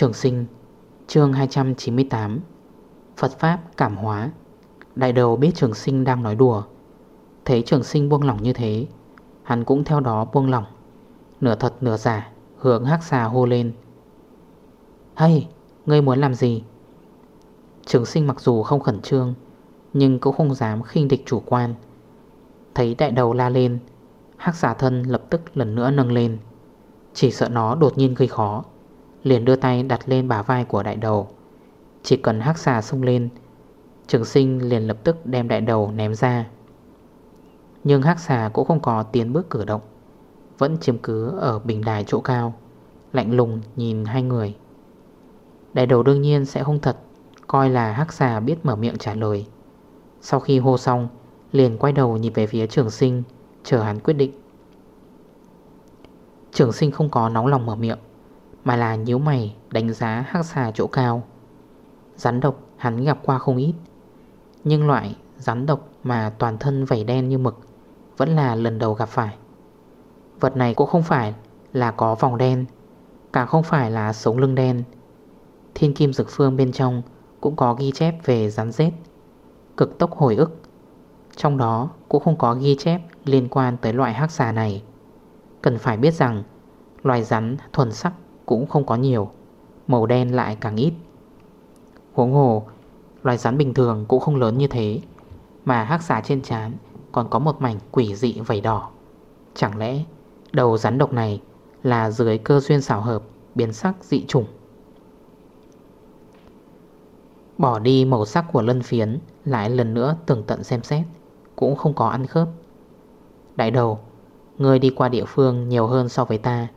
Trường sinh, chương 298 Phật Pháp cảm hóa. Đại đầu biết trường sinh đang nói đùa. Thấy trường sinh buông lỏng như thế, Hắn cũng theo đó buông lỏng, Nửa thật nửa giả, Hướng hắc xà hô lên. Hay ngươi muốn làm gì? Trường sinh mặc dù không khẩn trương, Nhưng cũng không dám khinh địch chủ quan. Thấy đại đầu la lên, Hắc xà thân lập tức lần nữa nâng lên. Chỉ sợ nó đột nhiên gây khó. Liền đưa tay đặt lên bả vai của đại đầu. Chỉ cần hắc xà sung lên, Trường sinh liền lập tức đem đại đầu ném ra. Nhưng hắc xà cũng không có tiến bước cử động, Vẫn chiếm cứ ở bình đài chỗ cao, Lạnh lùng nhìn hai người. Đại đầu đương nhiên sẽ không thật, Coi là hắc xà biết mở miệng trả lời. Sau khi hô xong, Liền quay đầu nhìn về phía trường sinh, Chờ hắn quyết định. Trường sinh không có nóng lòng mở miệng mà là nhíu mày, đánh giá hắc xà chỗ cao. Rắn độc hắn gặp qua không ít, Nhưng loại rắn độc mà toàn thân vảy đen như mực Vẫn là lần đầu gặp phải. Vật này cũng không phải là có vòng đen, Càng không phải là sống lưng đen. Thiên kim dực phương bên trong Cũng có ghi chép về rắn rết, Cực tốc hồi ức. Trong đó cũng không có ghi chép liên quan tới loại hắc xà này. Cần phải biết rằng, Loài rắn thuần sắc cũng không có nhiều, Màu đen lại càng ít. Huống hồ, Loài rắn bình thường cũng không lớn như thế, Mà hắc xà trên trán Còn có một mảnh quỷ dị vầy đỏ. Chẳng lẽ đầu rắn độc này Là dưới cơ duyên xảo hợp, Biến sắc dị chủng? Bỏ đi màu sắc của lân phiến, Lại lần nữa tường tận xem xét, Cũng không có ăn khớp. Đại đầu Người đi qua địa phương nhiều hơn so với ta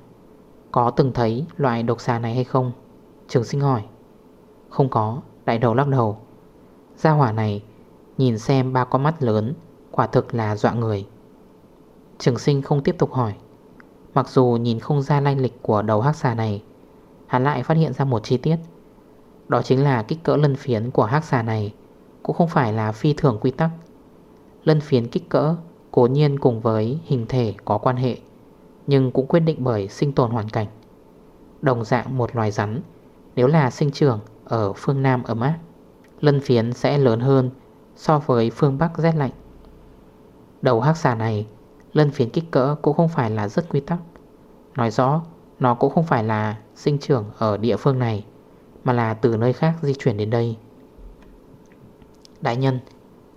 có từng thấy loại độc xà này hay không? Trường sinh hỏi. Không có, đại đầu lắc đầu. Gia hỏa này Nhìn xem ba con mắt lớn Quả thực là dọa người. Trường sinh không tiếp tục hỏi. Mặc dù nhìn không ra lanh lịch của đầu hắc xà này Hắn lại phát hiện ra một chi tiết. Đó chính là kích cỡ lân phiến của hắc xà này Cũng không phải là phi thường quy tắc. Lân phiến kích cỡ Cố nhiên cùng với hình thể có quan hệ nhưng cũng quyết định bởi sinh tồn hoàn cảnh. Đồng dạng một loài rắn, Nếu là sinh trưởng ở phương Nam ấm áp Lân phiến sẽ lớn hơn so với phương Bắc rét lạnh. Đầu hắc xà này Lân phiến kích cỡ cũng không phải là rất quy tắc. Nói rõ, Nó cũng không phải là sinh trưởng ở địa phương này, Mà là từ nơi khác di chuyển đến đây. Đại nhân,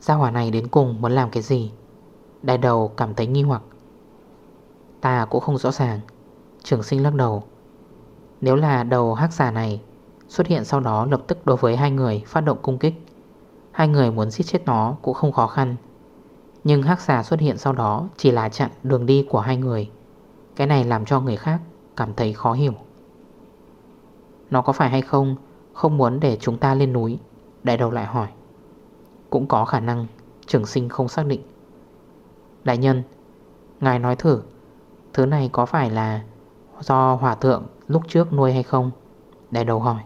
Gia hỏa này đến cùng muốn làm cái gì? Đại đầu cảm thấy nghi hoặc. Ta cũng không rõ ràng. Trường sinh lắc đầu. Nếu là đầu hắc giả này, Xuất hiện sau đó lập tức đối với hai người phát động cung kích. Hai người muốn giết chết nó cũng không khó khăn. Nhưng hắc giả xuất hiện sau đó Chỉ là chặn đường đi của hai người. Cái này làm cho người khác Cảm thấy khó hiểu. Nó có phải hay không? Không muốn để chúng ta lên núi? Đại đầu lại hỏi. Cũng có khả năng, Trường sinh không xác định. Đại nhân, Ngài nói thử. Thứ này có phải là do hòa thượng lúc trước nuôi hay không? Đại đầu hỏi.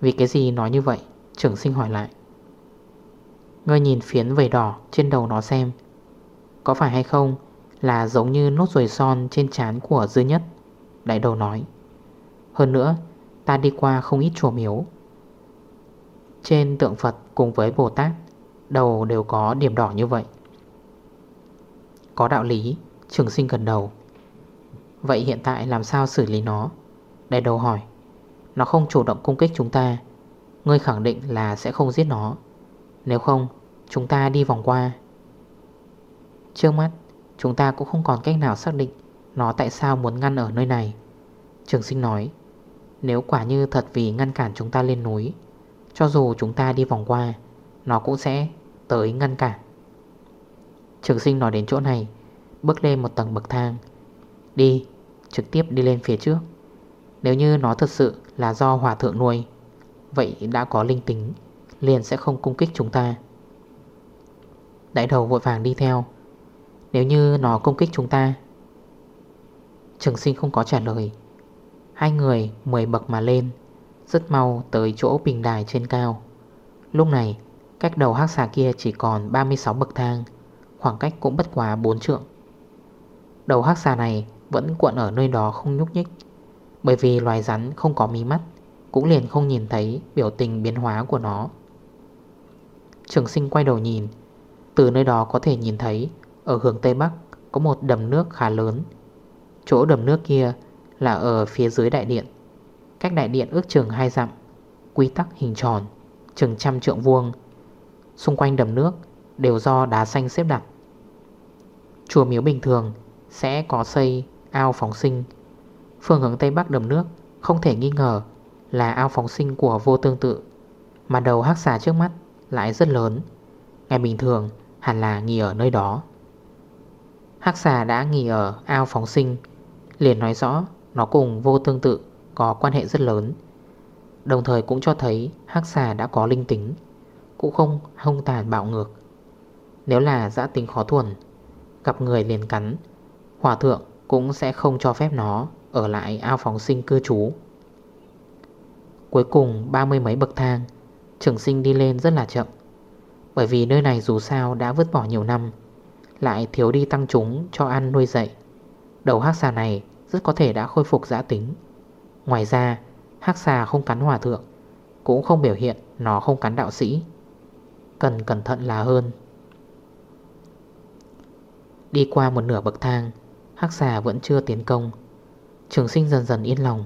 Vì cái gì nói như vậy? Trưởng sinh hỏi lại. Ngươi nhìn phiến vầy đỏ trên đầu nó xem, Có phải hay không là giống như nốt ruồi son trên trán của dư nhất? Đại đầu nói. Hơn nữa, ta đi qua không ít chùa miếu. Trên tượng Phật cùng với Bồ Tát, Đầu đều có điểm đỏ như vậy. Có đạo lý Trường sinh gần đầu. Vậy hiện tại làm sao xử lý nó? Đại đầu hỏi. Nó không chủ động công kích chúng ta. Ngươi khẳng định là sẽ không giết nó. Nếu không, chúng ta đi vòng qua. Trước mắt, Chúng ta cũng không còn cách nào xác định Nó tại sao muốn ngăn ở nơi này. Trường sinh nói, Nếu quả như thật vì ngăn cản chúng ta lên núi, Cho dù chúng ta đi vòng qua, Nó cũng sẽ tới ngăn cản. Trường sinh nói đến chỗ này, Bước lên một tầng bậc thang. Đi, trực tiếp đi lên phía trước. Nếu như nó thật sự là do hòa thượng nuôi, Vậy đã có linh tính, Liền sẽ không cung kích chúng ta. Đại đầu vội vàng đi theo. Nếu như nó công kích chúng ta, Trường sinh không có trả lời. Hai người 10 bậc mà lên, Rất mau tới chỗ bình đài trên cao. Lúc này, Cách đầu hắc xà kia chỉ còn 36 bậc thang, Khoảng cách cũng bất quá 4 trượng. Đầu hắc xà này vẫn cuộn ở nơi đó không nhúc nhích. Bởi vì loài rắn không có mí mắt, Cũng liền không nhìn thấy biểu tình biến hóa của nó. Trường sinh quay đầu nhìn, Từ nơi đó có thể nhìn thấy, Ở hướng Tây Bắc, Có một đầm nước khá lớn. Chỗ đầm nước kia là ở phía dưới đại điện. Cách đại điện ước chừng 2 dặm, Quy tắc hình tròn, Chừng trăm trượng vuông. Xung quanh đầm nước đều do đá xanh xếp đặt. Chùa miếu bình thường sẽ có xây ao phóng sinh. Phương hướng Tây Bắc đầm nước, không thể nghi ngờ là ao phóng sinh của vô tương tự, Mà đầu hắc xà trước mắt lại rất lớn. Ngày bình thường, hẳn là nghỉ ở nơi đó. Hắc xà đã nghỉ ở ao phóng sinh, Liền nói rõ nó cùng vô tương tự có quan hệ rất lớn. Đồng thời cũng cho thấy hắc xà đã có linh tính, Cũng không hung tàn bạo ngược. Nếu là giã tính khó thuần, Gặp người liền cắn, Hòa thượng cũng sẽ không cho phép nó Ở lại ao phóng sinh cư trú. Cuối cùng, ba mươi mấy bậc thang, Trường sinh đi lên rất là chậm. Bởi vì nơi này dù sao đã vứt bỏ nhiều năm, Lại thiếu đi tăng chúng cho ăn nuôi dậy Đầu hắc xà này rất có thể đã khôi phục giã tính. Ngoài ra, hắc xà không cắn hòa thượng, Cũng không biểu hiện nó không cắn đạo sĩ. Cần cẩn thận là hơn. Đi qua một nửa bậc thang Hắc xà vẫn chưa tiến công. Trường sinh dần dần yên lòng,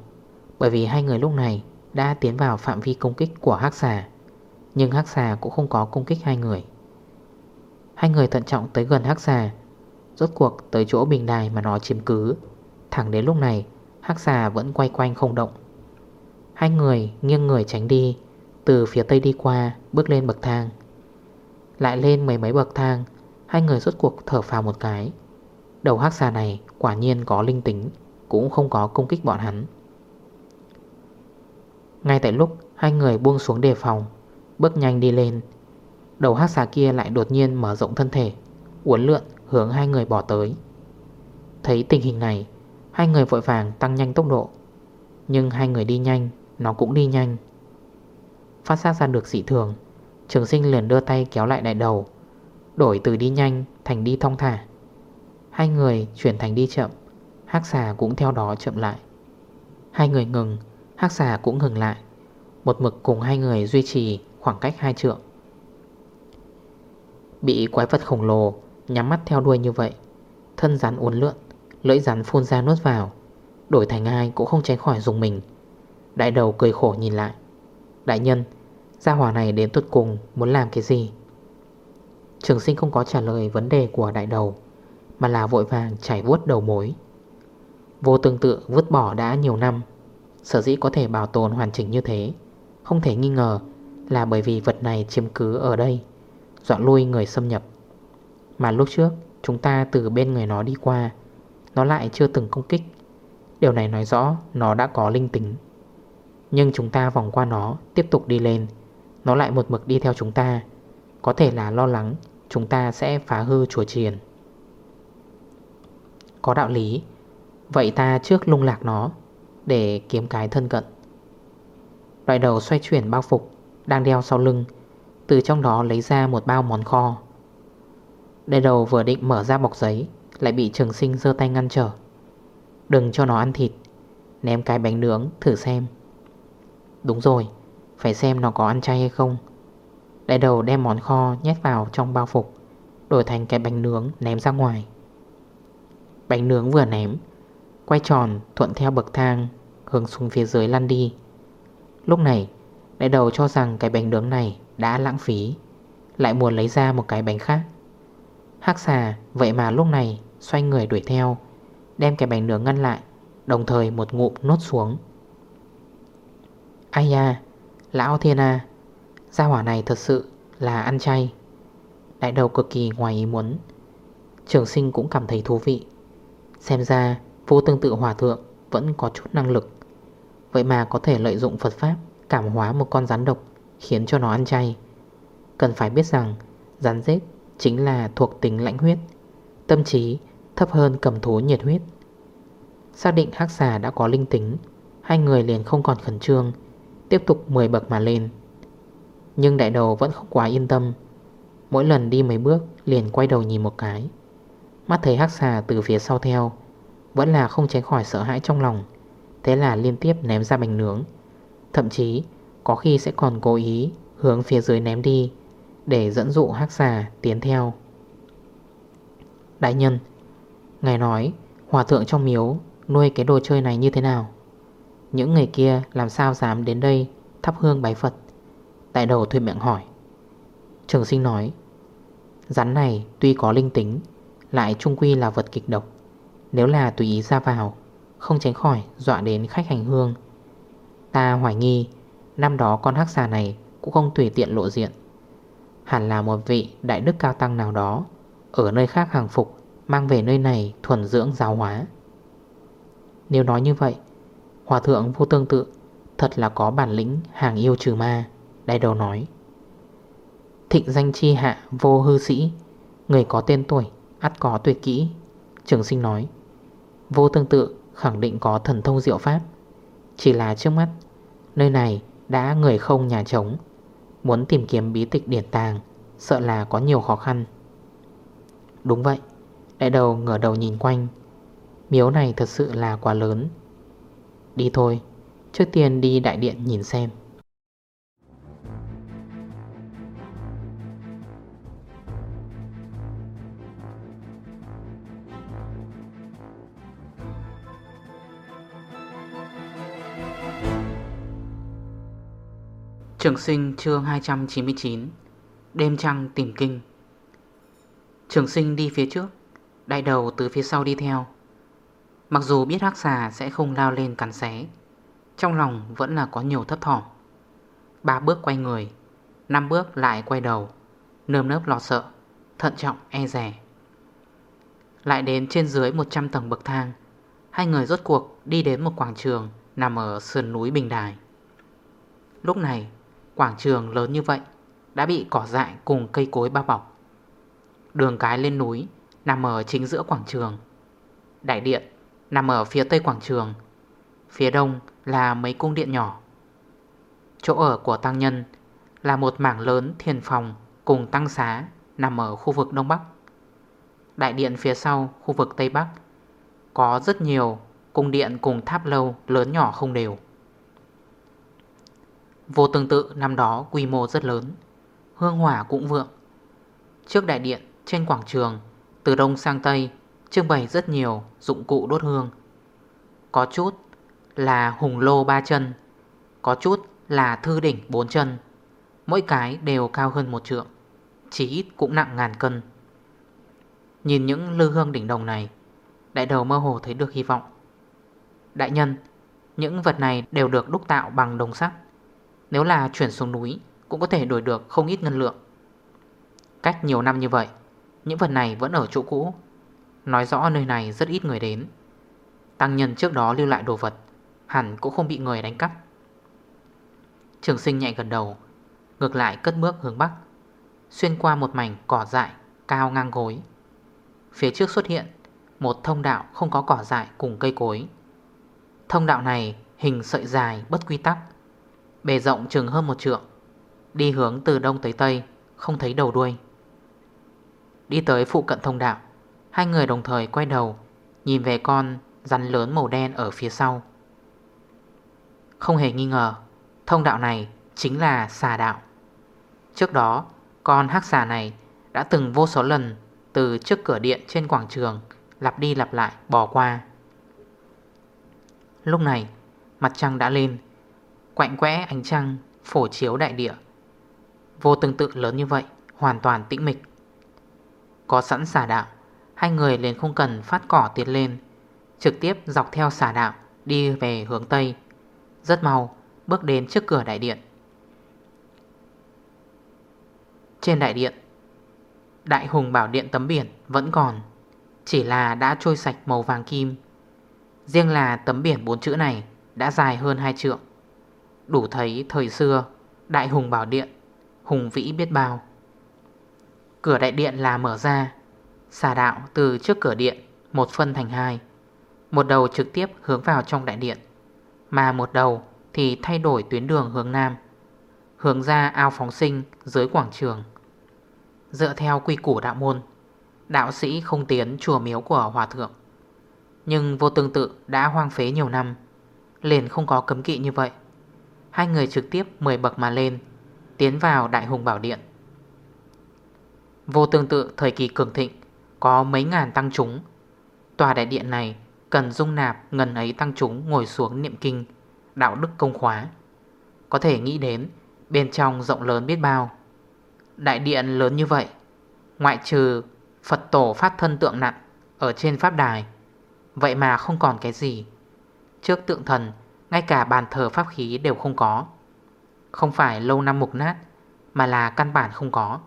Bởi vì hai người lúc này Đã tiến vào phạm vi công kích của hắc xà, Nhưng hắc xà cũng không có công kích hai người. Hai người thận trọng tới gần hắc xà, Rốt cuộc tới chỗ bình đài mà nó chiếm cứ. Thẳng đến lúc này, Hắc xà vẫn quay quanh không động. Hai người nghiêng người tránh đi, Từ phía tây đi qua, Bước lên bậc thang. Lại lên mấy mấy bậc thang, Hai người rốt cuộc thở phào một cái. Đầu hắc xà này quả nhiên có linh tính, Cũng không có công kích bọn hắn. Ngay tại lúc Hai người buông xuống đề phòng, Bước nhanh đi lên, Đầu hắc xà kia lại đột nhiên mở rộng thân thể, Uốn lượn hướng hai người bỏ tới. Thấy tình hình này, Hai người vội vàng tăng nhanh tốc độ, Nhưng hai người đi nhanh, Nó cũng đi nhanh. Phát sát ra được dị thường, Trường sinh liền đưa tay kéo lại đại đầu, Đổi từ đi nhanh thành đi thong thả. Hai người chuyển thành đi chậm. Hắc xà cũng theo đó chậm lại. Hai người ngừng, Hắc xà cũng ngừng lại. Một mực cùng hai người duy trì khoảng cách hai trượng. Bị quái vật khổng lồ Nhắm mắt theo đuôi như vậy, Thân rắn uốn lượn, Lưỡi rắn phun ra nuốt vào, Đổi thành ai cũng không tránh khỏi dùng mình. Đại đầu cười khổ nhìn lại. Đại nhân, Gia hỏa này đến tuột cùng muốn làm cái gì? Trường sinh không có trả lời vấn đề của đại đầu. Mà là vội vàng chảy vuốt đầu mối. Vô tương tự vứt bỏ đã nhiều năm, Sở dĩ có thể bảo tồn hoàn chỉnh như thế, Không thể nghi ngờ Là bởi vì vật này chiếm cứ ở đây, dọa lui người xâm nhập. Mà lúc trước, Chúng ta từ bên người nó đi qua, Nó lại chưa từng công kích. Điều này nói rõ nó đã có linh tính. Nhưng chúng ta vòng qua nó, Tiếp tục đi lên, Nó lại một mực đi theo chúng ta. Có thể là lo lắng, Chúng ta sẽ phá hư chùa triền có đạo lý. Vậy ta trước lung lạc nó, Để kiếm cái thân cận. Loại đầu xoay chuyển bao phục, Đang đeo sau lưng, Từ trong đó lấy ra một bao món kho. Đại đầu vừa định mở ra bọc giấy, Lại bị trường sinh dơ tay ngăn trở. Đừng cho nó ăn thịt, Ném cái bánh nướng thử xem. Đúng rồi, Phải xem nó có ăn chay hay không. Đại đầu đem món kho nhét vào trong bao phục, Đổi thành cái bánh nướng ném ra ngoài. Bánh nướng vừa ném. Quay tròn, thuận theo bậc thang, Hướng xuống phía dưới lăn đi. Lúc này, Đại đầu cho rằng cái bánh nướng này đã lãng phí, Lại muốn lấy ra một cái bánh khác. Hác xà, vậy mà lúc này Xoay người đuổi theo, Đem cái bánh nướng ngăn lại, Đồng thời một ngụm nốt xuống. Ai da, Lão thiên à Gia hỏa này thật sự là ăn chay. Đại đầu cực kỳ ngoài ý muốn. Trường sinh cũng cảm thấy thú vị. Xem ra, Vô tương tự hòa thượng vẫn có chút năng lực. Vậy mà có thể lợi dụng Phật Pháp Cảm hóa một con rắn độc, Khiến cho nó ăn chay. Cần phải biết rằng, rắn rết chính là thuộc tính lãnh huyết, Tâm trí thấp hơn cầm thú nhiệt huyết. Xác định hắc xà đã có linh tính, Hai người liền không còn khẩn trương, Tiếp tục 10 bậc mà lên. Nhưng đại đầu vẫn không quá yên tâm. Mỗi lần đi mấy bước liền quay đầu nhìn một cái. Mắt thấy hắc xà từ phía sau theo, Vẫn là không tránh khỏi sợ hãi trong lòng, Thế là liên tiếp ném ra bánh nướng. Thậm chí, có khi sẽ còn cố ý hướng phía dưới ném đi, Để dẫn dụ hắc xà tiến theo. Đại nhân, Ngài nói, Hòa thượng trong miếu nuôi cái đồ chơi này như thế nào? Những người kia làm sao dám đến đây Thắp hương bái Phật? Tại đầu thuê miệng hỏi. Trường sinh nói, Rắn này tuy có linh tính lại trung quy là vật kịch độc. Nếu là tùy ý ra vào, Không tránh khỏi dọa đến khách hành hương. Ta hoài nghi, Năm đó con hắc xà này Cũng không tùy tiện lộ diện. Hẳn là một vị đại đức cao tăng nào đó, Ở nơi khác hàng phục, Mang về nơi này thuần dưỡng giáo hóa. Nếu nói như vậy, Hòa thượng vô tương tự, Thật là có bản lĩnh hàng yêu trừ ma Đại đầu nói. Thịnh danh chi hạ vô hư sĩ, Người có tên tuổi ắt có tuyệt kỹ. Trường sinh nói, Vô tương tự, khẳng định có thần thông diệu pháp. Chỉ là trước mắt, Nơi này đã người không nhà trống. Muốn tìm kiếm bí tịch điển tàng, Sợ là có nhiều khó khăn. Đúng vậy. Đại đầu ngửa đầu nhìn quanh. Miếu này thật sự là quá lớn. Đi thôi, Trước tiên đi đại điện nhìn xem. Trường sinh chương 299 Đêm trăng tìm kinh. Trường sinh đi phía trước, Đại đầu từ phía sau đi theo. Mặc dù biết hắc xà sẽ không lao lên cắn xé, Trong lòng vẫn là có nhiều thấp thỏm. Ba bước quay người, Năm bước lại quay đầu, Nơm nớp lo sợ, Thận trọng e rẻ Lại đến trên dưới 100 tầng bậc thang, Hai người rốt cuộc đi đến một quảng trường Nằm ở sườn núi Bình Đài. Lúc này Quảng trường lớn như vậy Đã bị cỏ dại cùng cây cối bao bọc. Đường cái lên núi Nằm ở chính giữa quảng trường. Đại điện nằm ở phía tây quảng trường. Phía đông là mấy cung điện nhỏ. Chỗ ở của tăng nhân Là một mảng lớn thiền phòng Cùng tăng xá Nằm ở khu vực đông bắc. Đại điện phía sau khu vực tây bắc Có rất nhiều cung điện cùng tháp lâu lớn nhỏ không đều. Vô tương tự, năm đó quy mô rất lớn. Hương hỏa cũng vượng. Trước đại điện, trên quảng trường, Từ đông sang tây, Trưng bày rất nhiều dụng cụ đốt hương. Có chút là hùng lô ba chân, Có chút là thư đỉnh bốn chân. Mỗi cái đều cao hơn một trượng, Chỉ ít cũng nặng ngàn cân. Nhìn những lư hương đỉnh đồng này, Đại đầu mơ hồ thấy được hy vọng. Đại nhân, Những vật này đều được đúc tạo bằng đồng sắt nếu là chuyển xuống núi, Cũng có thể đổi được không ít ngân lượng. Cách nhiều năm như vậy, Những vật này vẫn ở chỗ cũ. Nói rõ nơi này rất ít người đến. Tăng nhân trước đó lưu lại đồ vật, Hẳn cũng không bị người đánh cắp. Trường sinh nhẹ gần đầu, Ngược lại cất bước hướng bắc. Xuyên qua một mảnh cỏ dại, Cao ngang gối. Phía trước xuất hiện Một thông đạo không có cỏ dại cùng cây cối. Thông đạo này hình sợi dài bất quy tắc. Bề rộng chừng hơn một trượng, Đi hướng từ đông tới tây, Không thấy đầu đuôi. Đi tới phụ cận thông đạo, Hai người đồng thời quay đầu, Nhìn về con rắn lớn màu đen ở phía sau. Không hề nghi ngờ, Thông đạo này chính là xà đạo. Trước đó, Con hắc xà này đã từng vô số lần Từ trước cửa điện trên quảng trường Lặp đi lặp lại bỏ qua. Lúc này, Mặt trăng đã lên Quạnh quẽ ánh trăng, phổ chiếu đại địa. Vô tương tự lớn như vậy, Hoàn toàn tĩnh mịch. Có sẵn xả đạo, Hai người liền không cần phát cỏ tiến lên, Trực tiếp dọc theo xả đạo Đi về hướng Tây. Rất mau, bước đến trước cửa đại điện. Trên đại điện, Đại hùng bảo điện tấm biển vẫn còn, Chỉ là đã trôi sạch màu vàng kim. Riêng là tấm biển bốn chữ này Đã dài hơn hai trượng. Đủ thấy thời xưa, Đại hùng bảo điện, Hùng vĩ biết bao. Cửa đại điện là mở ra, Xà đạo từ trước cửa điện, Một phân thành hai, Một đầu trực tiếp hướng vào trong đại điện, Mà một đầu thì thay đổi tuyến đường hướng nam, Hướng ra ao phóng sinh dưới quảng trường. Dựa theo quy củ đạo môn, Đạo sĩ không tiến chùa miếu của hòa thượng. Nhưng vô tương tự đã hoang phế nhiều năm, Liền không có cấm kỵ như vậy. Hai người trực tiếp 10 bậc mà lên, Tiến vào đại hùng bảo điện. Vô tương tự thời kỳ cường thịnh, Có mấy ngàn tăng chúng. Tòa đại điện này Cần dung nạp ngần ấy tăng chúng ngồi xuống niệm kinh, Đạo đức công khóa. Có thể nghĩ đến, Bên trong rộng lớn biết bao. Đại điện lớn như vậy, Ngoại trừ Phật tổ phát thân tượng nặng Ở trên pháp đài, Vậy mà không còn cái gì. Trước tượng thần ngay cả bàn thờ pháp khí đều không có. Không phải lâu năm mục nát, Mà là căn bản không có.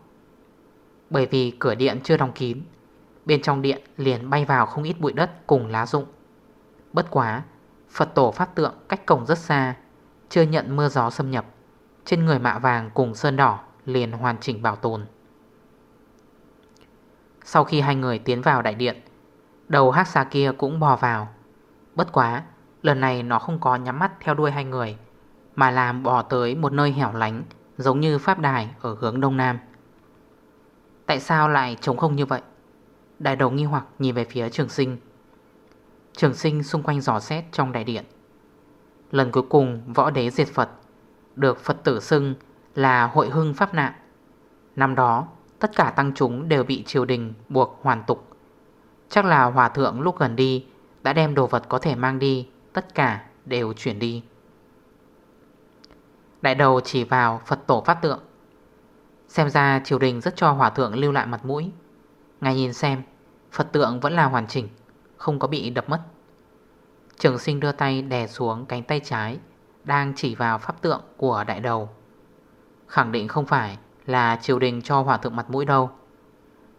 Bởi vì cửa điện chưa đóng kín, Bên trong điện liền bay vào không ít bụi đất cùng lá rụng. Bất quá, Phật tổ pháp tượng cách cổng rất xa, Chưa nhận mưa gió xâm nhập. Trên người mạ vàng cùng sơn đỏ liền hoàn chỉnh bảo tồn. Sau khi hai người tiến vào đại điện, Đầu hát xa kia cũng bò vào. Bất quá Lần này nó không có nhắm mắt theo đuôi hai người, Mà làm bỏ tới một nơi hẻo lánh, Giống như pháp đài ở hướng đông nam. Tại sao lại trống không như vậy? Đại đầu nghi hoặc nhìn về phía trường sinh. Trường sinh xung quanh giò xét trong đại điện. Lần cuối cùng, võ đế diệt Phật, Được Phật tử xưng là hội hưng pháp nạn. Năm đó, tất cả tăng chúng đều bị triều đình buộc hoàn tục. Chắc là hòa thượng lúc gần đi Đã đem đồ vật có thể mang đi Tất cả đều chuyển đi. Đại đầu chỉ vào Phật tổ phát tượng. Xem ra triều đình rất cho hòa thượng lưu lại mặt mũi. Ngài nhìn xem, Phật tượng vẫn là hoàn chỉnh, Không có bị đập mất. Trường sinh đưa tay đè xuống cánh tay trái, Đang chỉ vào pháp tượng của đại đầu. Khẳng định không phải là triều đình cho hòa thượng mặt mũi đâu.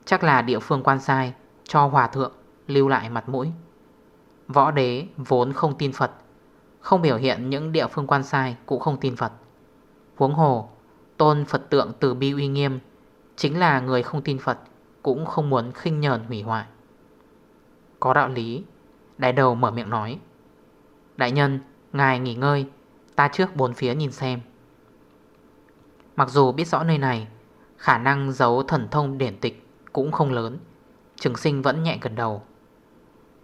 Chắc là địa phương quan sai Cho hòa thượng lưu lại mặt mũi. Võ đế vốn không tin Phật Không biểu hiện những địa phương quan sai Cũng không tin Phật. Huống hồ Tôn Phật tượng từ bi uy nghiêm Chính là người không tin Phật Cũng không muốn khinh nhờn hủy hoại. Có đạo lý Đại đầu mở miệng nói Đại nhân, ngài nghỉ ngơi Ta trước bốn phía nhìn xem. Mặc dù biết rõ nơi này Khả năng giấu thần thông điển tịch Cũng không lớn Trường sinh vẫn nhẹ gần đầu.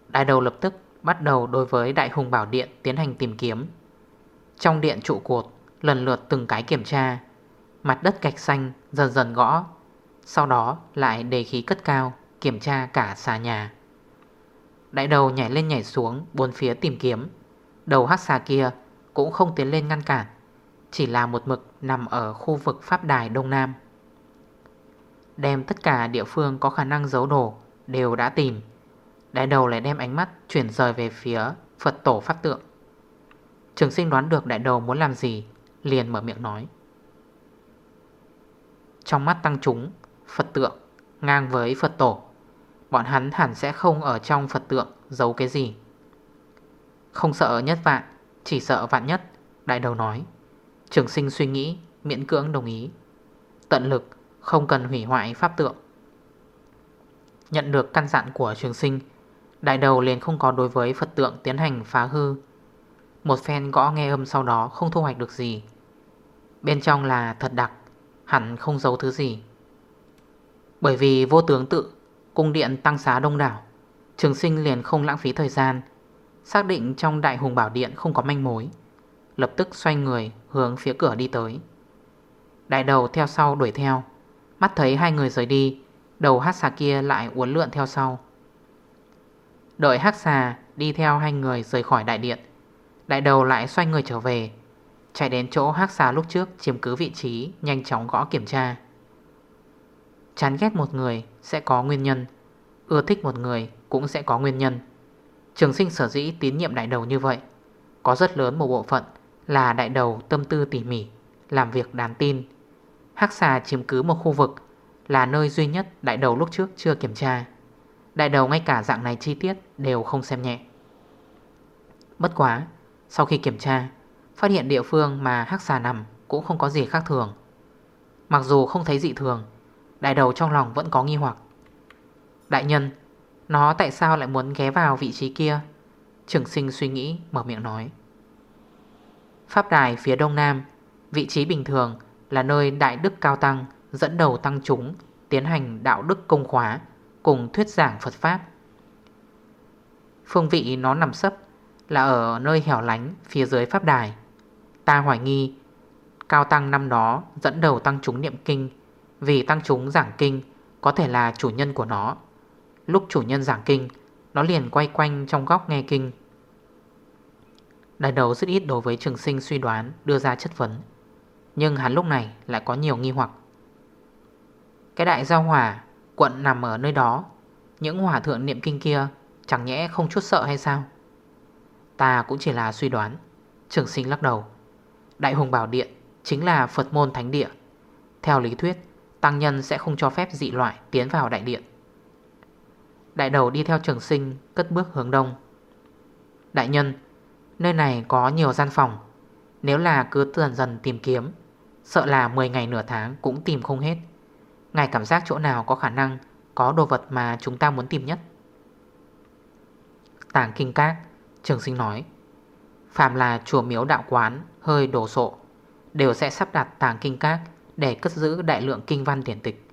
Đại đầu lập tức bắt đầu đối với Đại Hùng Bảo Điện tiến hành tìm kiếm. Trong điện trụ cột, Lần lượt từng cái kiểm tra. Mặt đất gạch xanh, dần dần gõ. Sau đó lại đề khí cất cao, Kiểm tra cả xà nhà. Đại đầu nhảy lên nhảy xuống, Bốn phía tìm kiếm. Đầu hắc xà kia cũng không tiến lên ngăn cản, Chỉ là một mực nằm ở khu vực Pháp Đài Đông Nam. Đem tất cả địa phương có khả năng giấu đồ Đều đã tìm. Đại đầu lại đem ánh mắt chuyển rời về phía Phật tổ Pháp Tượng. Trường sinh đoán được đại đầu muốn làm gì, Liền mở miệng nói. Trong mắt tăng chúng, Phật tượng ngang với Phật tổ. Bọn hắn hẳn sẽ không ở trong Phật tượng giấu cái gì. Không sợ nhất vạn, Chỉ sợ vạn nhất, Đại đầu nói. Trường sinh suy nghĩ, miễn cưỡng đồng ý. Tận lực, không cần hủy hoại pháp tượng. Nhận được căn dặn của trường sinh Đại đầu liền không có đối với Phật tượng tiến hành phá hư. Một phen gõ nghe âm sau đó không thu hoạch được gì. Bên trong là thật đặc, Hẳn không giấu thứ gì. Bởi vì vô tướng tự, Cung điện tăng xá đông đảo, Trường sinh liền không lãng phí thời gian, Xác định trong đại hùng bảo điện không có manh mối, Lập tức xoay người hướng phía cửa đi tới. Đại đầu theo sau đuổi theo, Mắt thấy hai người rời đi, Đầu hát xà kia lại uốn lượn theo sau. Đợi hát xà đi theo hai người rời khỏi đại điện. Đại đầu lại xoay người trở về. Chạy đến chỗ hát xà lúc trước chiếm cứ vị trí, Nhanh chóng gõ kiểm tra. Chán ghét một người sẽ có nguyên nhân. Ưa thích một người cũng sẽ có nguyên nhân. Trường sinh sở dĩ tín nhiệm đại đầu như vậy. Có rất lớn một bộ phận là đại đầu tâm tư tỉ mỉ, Làm việc đáng tin. Hắc xà chiếm cứ một khu vực Là nơi duy nhất đại đầu lúc trước chưa kiểm tra. Đại đầu ngay cả dạng này chi tiết đều không xem nhẹ. Bất quá, Sau khi kiểm tra, Phát hiện địa phương mà hắc xà nằm Cũng không có gì khác thường. Mặc dù không thấy dị thường, Đại đầu trong lòng vẫn có nghi hoặc. Đại nhân, Nó tại sao lại muốn ghé vào vị trí kia? Trường sinh suy nghĩ, mở miệng nói. Pháp đài phía đông nam, Vị trí bình thường là nơi Đại Đức Cao Tăng dẫn đầu tăng chúng tiến hành đạo đức công khóa cùng thuyết giảng Phật Pháp. Phương vị nó nằm sấp là ở nơi hẻo lánh phía dưới Pháp Đài. Ta hoài nghi Cao Tăng năm đó dẫn đầu tăng chúng niệm kinh vì tăng chúng giảng kinh có thể là chủ nhân của nó. Lúc chủ nhân giảng kinh, nó liền quay quanh trong góc nghe kinh. Đại đầu rất ít đối với trường sinh suy đoán đưa ra chất vấn. Nhưng hắn lúc này lại có nhiều nghi hoặc Cái đại giao hỏa Quận nằm ở nơi đó Những hỏa thượng niệm kinh kia Chẳng nhẽ không chút sợ hay sao? Ta cũng chỉ là suy đoán. Trường sinh lắc đầu. Đại hùng bảo điện chính là Phật môn thánh địa. Theo lý thuyết, Tăng nhân sẽ không cho phép dị loại tiến vào đại điện. Đại đầu đi theo trường sinh Cất bước hướng đông. Đại nhân, Nơi này có nhiều gian phòng. Nếu là cứ dần dần tìm kiếm, Sợ là 10 ngày nửa tháng cũng tìm không hết. Ngài cảm giác chỗ nào có khả năng Có đồ vật mà chúng ta muốn tìm nhất? Tàng kinh các, Trường sinh nói Phạm là chùa miếu đạo quán, Hơi đổ sộ, Đều sẽ sắp đặt tàng kinh các Để cất giữ đại lượng kinh văn điển tịch.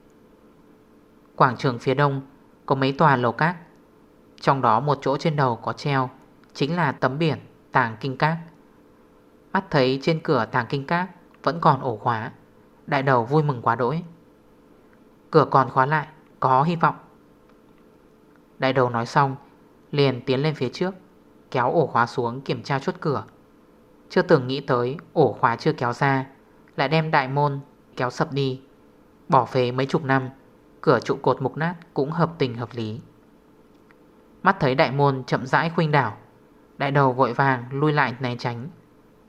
Quảng trường phía đông Có mấy tòa lầu các, Trong đó một chỗ trên đầu có treo Chính là tấm biển tàng kinh các. Mắt thấy trên cửa tàng kinh các vẫn còn ổ khóa, Đại đầu vui mừng quá đỗi. Cửa còn khóa lại, Có hy vọng. Đại đầu nói xong Liền tiến lên phía trước, Kéo ổ khóa xuống kiểm tra chốt cửa. Chưa từng nghĩ tới, ổ khóa chưa kéo ra, Lại đem đại môn kéo sập đi. Bỏ phế mấy chục năm, Cửa trụ cột mục nát cũng hợp tình hợp lý. Mắt thấy đại môn chậm rãi khuynh đảo, Đại đầu vội vàng lui lại né tránh,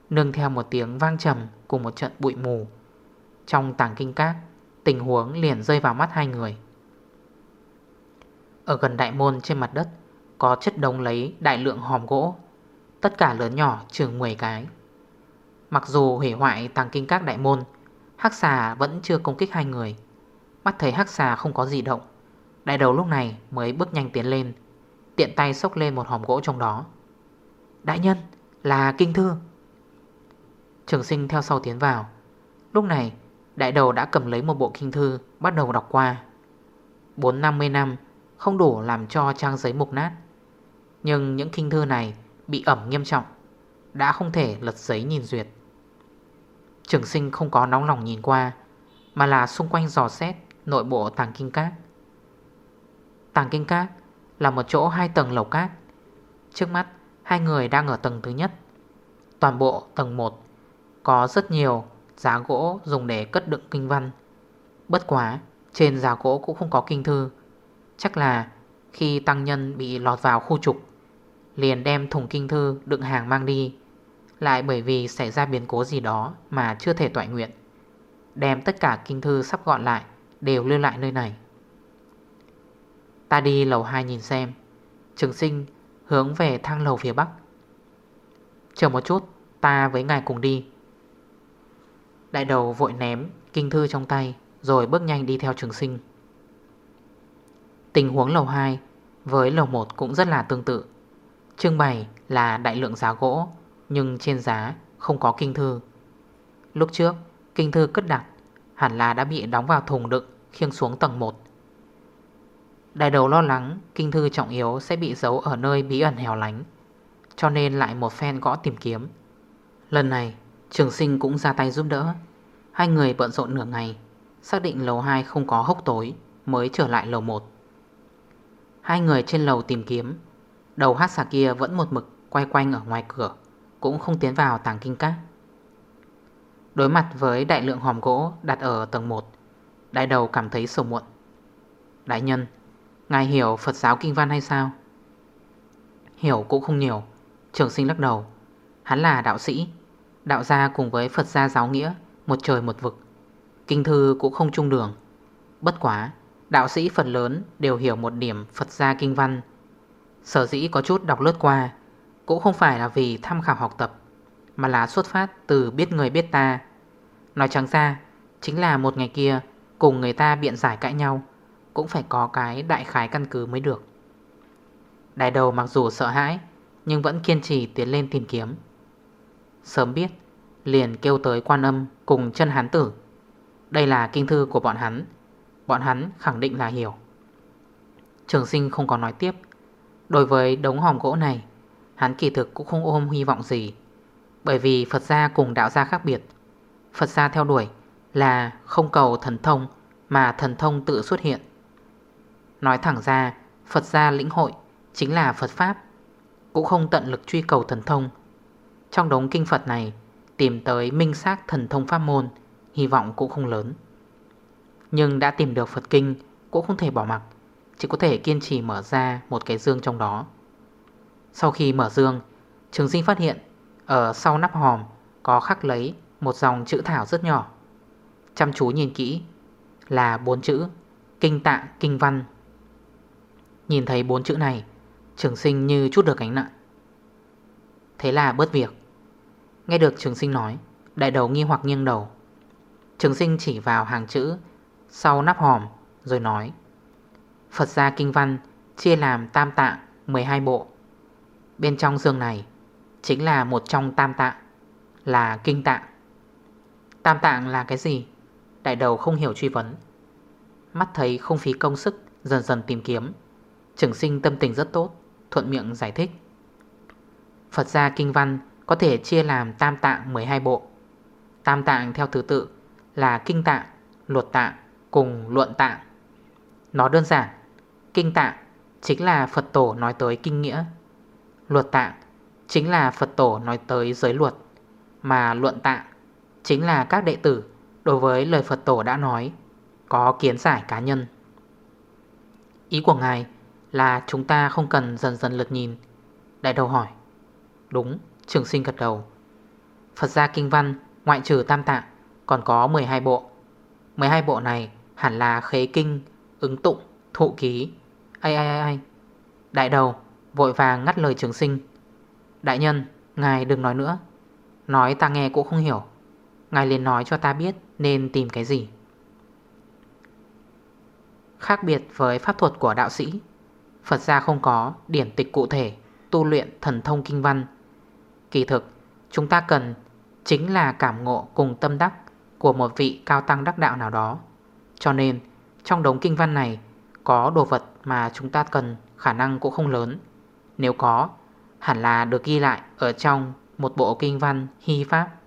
Nương theo một tiếng vang trầm cùng một trận bụi mù. Trong tảng kinh cát Tình huống liền rơi vào mắt hai người. Ở gần đại môn trên mặt đất có chất đống lấy đại lượng hòm gỗ. Tất cả lớn nhỏ chừng 10 cái. Mặc dù hủy hoại tàng kinh các đại môn, Hắc xà vẫn chưa công kích hai người. Mắt thấy hắc xà không có gì động, Đại đầu lúc này mới bước nhanh tiến lên, Tiện tay xốc lên một hòm gỗ trong đó. Đại nhân, là kinh thư. Trường sinh theo sau tiến vào. Lúc này, đại đầu đã cầm lấy một bộ kinh thư Bắt đầu đọc qua. 4-50 năm, Không đủ làm cho trang giấy mục nát. Nhưng những kinh thư này Bị ẩm nghiêm trọng, Đã không thể lật giấy nhìn duyệt. Trường sinh không có nóng lòng nhìn qua, Mà là xung quanh dò xét Nội bộ tàng kinh cát Tàng kinh cát Là một chỗ hai tầng lầu cát. Trước mắt, hai người đang ở tầng thứ nhất. Toàn bộ tầng 1 có rất nhiều giá gỗ dùng để cất đựng kinh văn. Bất quá, Trên giá gỗ cũng không có kinh thư. Chắc là khi tăng nhân bị lọt vào khu trục Liền đem thùng kinh thư đựng hàng mang đi. Lại bởi vì xảy ra biến cố gì đó Mà chưa thể tọa nguyện, Đem tất cả kinh thư sắp gọn lại, Đều lưu lại nơi này. Ta đi lầu 2 nhìn xem. Trường sinh hướng về thang lầu phía bắc. Chờ một chút, Ta với ngài cùng đi. Đại đầu vội ném kinh thư trong tay, Rồi bước nhanh đi theo trường sinh. Tình huống lầu 2 Với lầu 1 cũng rất là tương tự. Trưng bày là đại lượng giá gỗ, Nhưng trên giá không có kinh thư. Lúc trước, Kinh thư cất đặt Hẳn là đã bị đóng vào thùng đựng, Khiêng xuống tầng 1 Đại đầu lo lắng Kinh thư trọng yếu sẽ bị giấu ở nơi bí ẩn hẻo lánh, Cho nên lại một phen gõ tìm kiếm. Lần này, Trường sinh cũng ra tay giúp đỡ. Hai người bận rộn nửa ngày, Xác định lầu 2 không có hốc tối, Mới trở lại lầu 1 Hai người trên lầu tìm kiếm Đầu hát xà kia vẫn một mực Quay quanh ở ngoài cửa, Cũng không tiến vào tàng kinh các. Đối mặt với đại lượng hòm gỗ Đặt ở tầng 1 Đại đầu cảm thấy sầu muộn. Đại nhân, Ngài hiểu Phật giáo kinh văn hay sao? Hiểu cũng không nhiều, Trường sinh lắc đầu. Hắn là đạo sĩ, Đạo gia cùng với Phật gia giáo nghĩa, Một trời một vực. Kinh thư cũng không chung đường. Bất quá, Đạo sĩ phần lớn đều hiểu một điểm Phật gia kinh văn Sở dĩ có chút đọc lướt qua Cũng không phải là vì tham khảo học tập, Mà là xuất phát từ biết người biết ta. Nói trắng ra, Chính là một ngày kia Cùng người ta biện giải cãi nhau Cũng phải có cái đại khái căn cứ mới được. Đại đầu mặc dù sợ hãi, Nhưng vẫn kiên trì tiến lên tìm kiếm. Sớm biết, Liền kêu tới quan âm cùng chân hán tử. Đây là kinh thư của bọn hắn Bọn hắn khẳng định là hiểu. Trường sinh không có nói tiếp. Đối với đống hòm gỗ này, Hắn kỳ thực cũng không ôm hy vọng gì. Bởi vì Phật gia cùng đạo gia khác biệt. Phật gia theo đuổi là không cầu thần thông, Mà thần thông tự xuất hiện. Nói thẳng ra, Phật gia lĩnh hội chính là Phật Pháp, Cũng không tận lực truy cầu thần thông. Trong đống kinh Phật này, Tìm tới minh xác thần thông pháp môn, Hy vọng cũng không lớn. Nhưng đã tìm được Phật Kinh Cũng không thể bỏ mặc. Chỉ có thể kiên trì mở ra một cái dương trong đó. Sau khi mở dương, Trường sinh phát hiện Ở sau nắp hòm Có khắc lấy một dòng chữ thảo rất nhỏ. Chăm chú nhìn kỹ Là bốn chữ Kinh tạng kinh văn. Nhìn thấy bốn chữ này, Trường sinh như chút được gánh nặng. Thế là bớt việc. Nghe được trường sinh nói, Đại đầu nghi hoặc nghiêng đầu. Trường sinh chỉ vào hàng chữ Sau nắp hòm rồi nói Phật gia kinh văn Chia làm tam tạng 12 bộ. Bên trong dương này Chính là một trong tam tạng Là kinh tạng. Tam tạng là cái gì? Đại đầu không hiểu truy vấn. Mắt thấy không phí công sức Dần dần tìm kiếm. Trưởng sinh tâm tình rất tốt Thuận miệng giải thích. Phật gia kinh văn có thể chia làm tam tạng 12 bộ. Tam tạng theo thứ tự là kinh tạng, luật tạng cùng luận tạng. Nó đơn giản Kinh tạng chính là Phật tổ nói tới kinh nghĩa. Luật tạng chính là Phật tổ nói tới giới luật. Mà luận tạng chính là các đệ tử đối với lời Phật tổ đã nói Có kiến giải cá nhân. Ý của Ngài là chúng ta không cần dần dần lượt nhìn. Đại đầu hỏi Đúng, trường sinh gật đầu. Phật gia kinh văn ngoại trừ tam tạng Còn có 12 bộ. 12 bộ này hẳn là khế kinh Ứng tụng, thụ ký Ai ai ai ai. Đại đầu vội vàng ngắt lời trường sinh. Đại nhân, ngài đừng nói nữa. Nói ta nghe cũng không hiểu. Ngài liền nói cho ta biết nên tìm cái gì. Khác biệt với pháp thuật của đạo sĩ Phật gia không có điển tịch cụ thể Tu luyện thần thông kinh văn. Kỳ thực chúng ta cần Chính là cảm ngộ cùng tâm đắc Của một vị cao tăng đắc đạo nào đó. Cho nên trong đống kinh văn này Có đồ vật mà chúng ta cần Khả năng cũng không lớn. Nếu có, Hẳn là được ghi lại ở trong Một bộ kinh văn hy pháp.